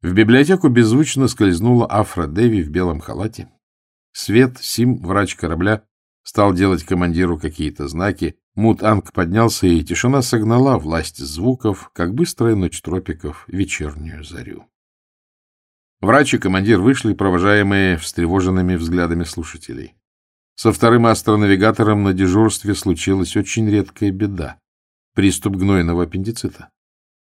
В библиотеку беззвучно скользнула Афра Деви в белом халате. Свет, Сим, врач корабля, стал делать командиру какие-то знаки. Мут-Анг поднялся, и тишина согнала власть звуков, как быстрая ночь тропиков, вечернюю зарю. Врач и командир вышли, провожаемые встревоженными взглядами слушателей. Со вторым астронавигатором на дежурстве случилась очень редкая беда — приступ гнойного аппендицита.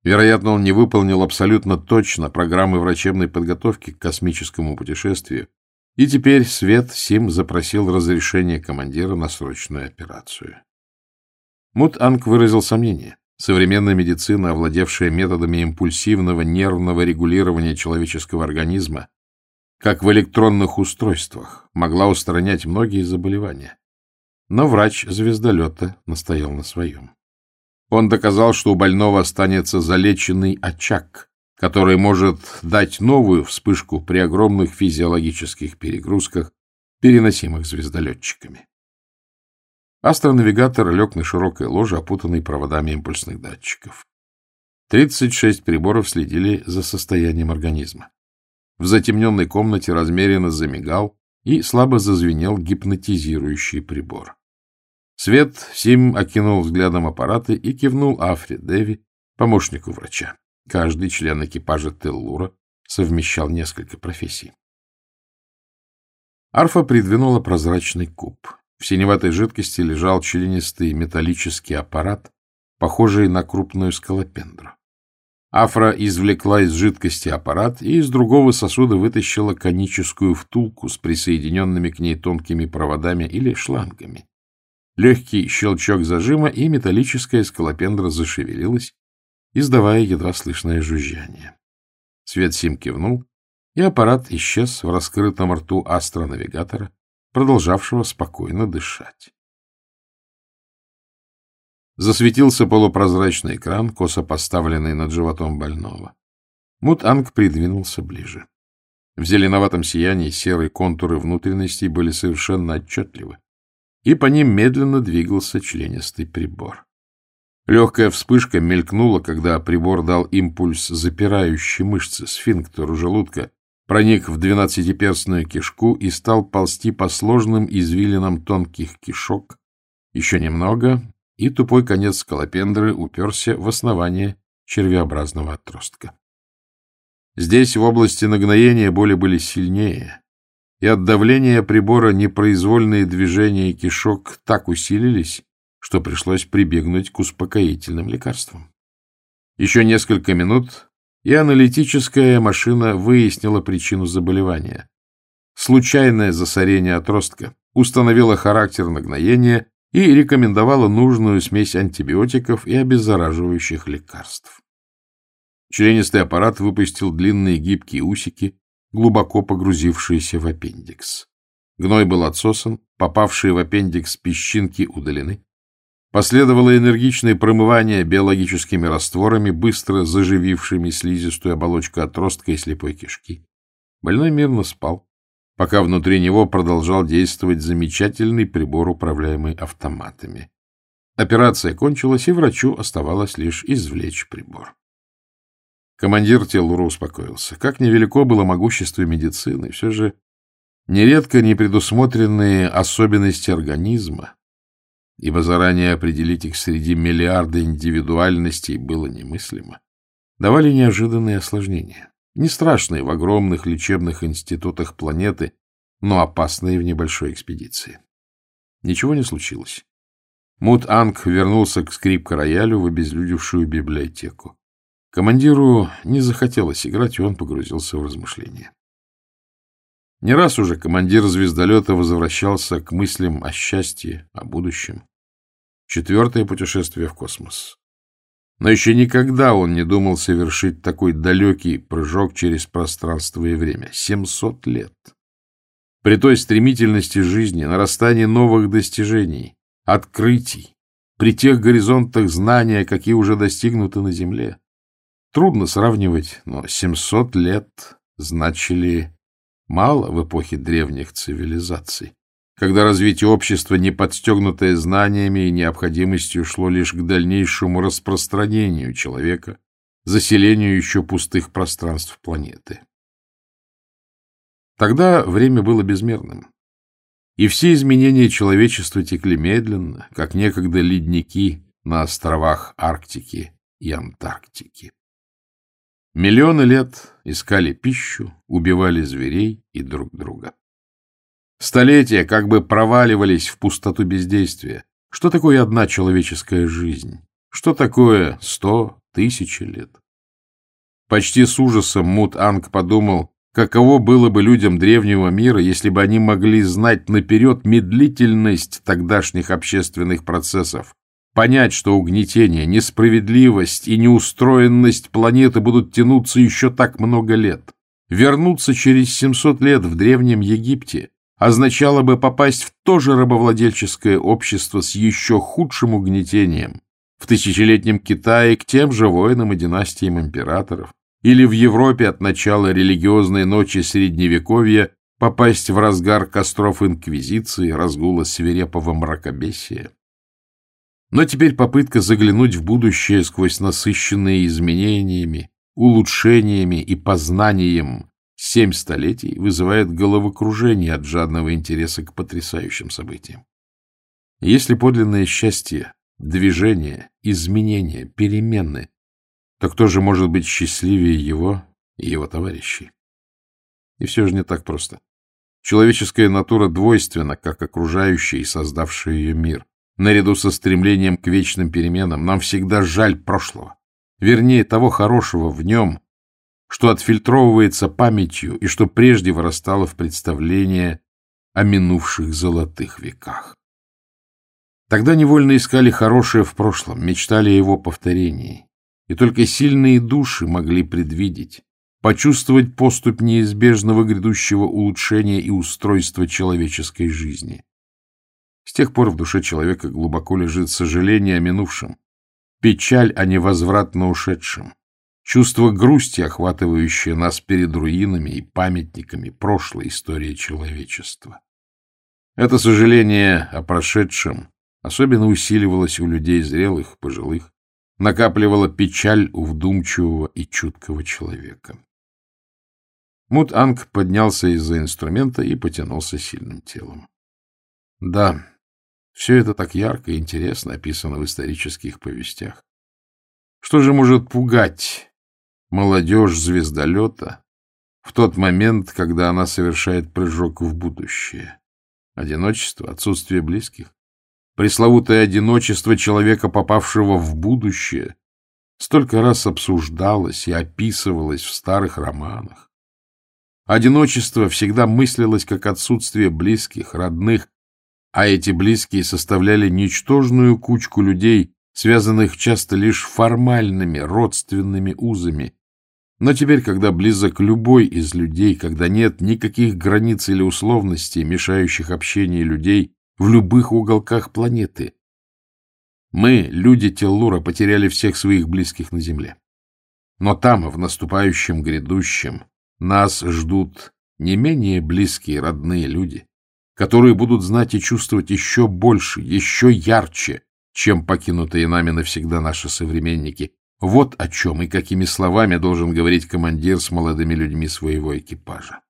Вероятно, он не выполнил абсолютно точно программы врачебной подготовки к космическому путешествию, и теперь Свет Сим запросил разрешение командира на срочную операцию. Мут-Анг выразил сомнение. Современная медицина, овладевшая методами импульсивного нервного регулирования человеческого организма, как в электронных устройствах, могла устранять многие заболевания. Но врач звездолета настоял на своем. Он доказал, что у больного останется залеченный очаг, который может дать новую вспышку при огромных физиологических перегрузках, переносимых звездолетчиками. Астронавигатор лег на широкой ложе, опутанной проводами импульсных датчиков. 36 приборов следили за состоянием организма. В затемненной комнате размеренно замигал и слабо зазвенел гипнотизирующий прибор. Свет Сим окинул взглядом аппараты и кивнул Афри Деви, помощнику врача. Каждый член экипажа Теллура совмещал несколько профессий. Арфа придвинула прозрачный куб. В синеватой жидкости лежал членистый металлический аппарат, похожий на крупную скалопендру. Афра извлекла из жидкости аппарат и из другого сосуда вытащила коническую втулку с присоединенными к ней тонкими проводами или шлангами. Легкий щелчок зажима, и металлическая скалопендра зашевелилась, издавая едва слышное жужжание. Свет Сим кивнул, и аппарат исчез в раскрытом рту астронавигатора, продолжавшего спокойно дышать. Засветился полупрозрачный экран, косо поставленный над животом больного. Мут-Анг придвинулся ближе. В зеленоватом сиянии серые контуры внутренностей были совершенно отчетливы и по ним медленно двигался членистый прибор. Легкая вспышка мелькнула, когда прибор дал импульс запирающей мышцы сфинктеру желудка, проник в двенадцатиперстную кишку и стал ползти по сложным извилинам тонких кишок. Еще немного, и тупой конец скалопендры уперся в основание червеобразного отростка. Здесь, в области нагноения, боли были сильнее, и от давления прибора непроизвольные движения кишок так усилились, что пришлось прибегнуть к успокоительным лекарствам. Еще несколько минут, и аналитическая машина выяснила причину заболевания. Случайное засорение отростка установило характер нагноения и рекомендовало нужную смесь антибиотиков и обеззараживающих лекарств. Членистый аппарат выпустил длинные гибкие усики, глубоко погрузившиеся в аппендикс. Гной был отсосан, попавшие в аппендикс песчинки удалены. Последовало энергичное промывание биологическими растворами, быстро заживившими слизистую оболочку отростка и слепой кишки. Больной мирно спал, пока внутри него продолжал действовать замечательный прибор, управляемый автоматами. Операция кончилась, и врачу оставалось лишь извлечь прибор. Командир Теллура успокоился. Как невелико было могущество медицины, все же нередко непредусмотренные особенности организма, ибо заранее определить их среди миллиарда индивидуальностей было немыслимо, давали неожиданные осложнения. Не страшные в огромных лечебных институтах планеты, но опасные в небольшой экспедиции. Ничего не случилось. Мут-Анг вернулся к скрипка-роялю в обезлюдевшую библиотеку. Командиру не захотелось играть, и он погрузился в размышления. Не раз уже командир звездолета возвращался к мыслям о счастье, о будущем. Четвертое путешествие в космос. Но еще никогда он не думал совершить такой далекий прыжок через пространство и время. 700 лет. При той стремительности жизни, нарастании новых достижений, открытий, при тех горизонтах знания, какие уже достигнуты на Земле, Трудно сравнивать, но 700 лет значили мало в эпохе древних цивилизаций, когда развитие общества, не подстегнутое знаниями и необходимостью, шло лишь к дальнейшему распространению человека заселению еще пустых пространств планеты. Тогда время было безмерным, и все изменения человечества текли медленно, как некогда ледники на островах Арктики и Антарктики. Миллионы лет искали пищу, убивали зверей и друг друга. Столетия как бы проваливались в пустоту бездействия. Что такое одна человеческая жизнь? Что такое сто, тысячи лет? Почти с ужасом Мут Анг подумал, каково было бы людям древнего мира, если бы они могли знать наперед медлительность тогдашних общественных процессов, понять, что угнетение, несправедливость и неустроенность планеты будут тянуться еще так много лет. Вернуться через 700 лет в Древнем Египте означало бы попасть в то же рабовладельческое общество с еще худшим угнетением, в тысячелетнем Китае к тем же воинам и династиям императоров, или в Европе от начала религиозной ночи Средневековья попасть в разгар костров Инквизиции, разгула свирепого мракобесия. Но теперь попытка заглянуть в будущее сквозь насыщенные изменениями, улучшениями и познанием семь столетий вызывает головокружение от жадного интереса к потрясающим событиям. Если подлинное счастье, движение, изменения, перемены, то кто же может быть счастливее его и его товарищей? И все же не так просто. Человеческая натура двойственна, как окружающий и создавший ее мир. Наряду со стремлением к вечным переменам нам всегда жаль прошлого. Вернее, того хорошего в нем, что отфильтровывается памятью и что прежде вырастало в представление о минувших золотых веках. Тогда невольно искали хорошее в прошлом, мечтали о его повторении. И только сильные души могли предвидеть, почувствовать поступь неизбежного грядущего улучшения и устройства человеческой жизни. С тех пор в душе человека глубоко лежит сожаление о минувшем, печаль о невозвратно ушедшем, чувство грусти, охватывающее нас перед руинами и памятниками прошлой истории человечества. Это сожаление о прошедшем особенно усиливалось у людей зрелых, пожилых, накапливало печаль у вдумчивого и чуткого человека. Мут-Анг поднялся из-за инструмента и потянулся сильным телом. Да, все это так ярко и интересно описано в исторических повестях. Что же может пугать молодежь звездолета в тот момент, когда она совершает прыжок в будущее? Одиночество, отсутствие близких? Пресловутое одиночество человека, попавшего в будущее, столько раз обсуждалось и описывалось в старых романах. Одиночество всегда мыслилось как отсутствие близких, родных, а эти близкие составляли ничтожную кучку людей, связанных часто лишь формальными родственными узами. Но теперь, когда близок любой из людей, когда нет никаких границ или условностей, мешающих общению людей в любых уголках планеты, мы, люди Теллура, потеряли всех своих близких на Земле. Но там, в наступающем грядущем, нас ждут не менее близкие родные люди, которые будут знать и чувствовать еще больше, еще ярче, чем покинутые нами навсегда наши современники. Вот о чем и какими словами должен говорить командир с молодыми людьми своего экипажа.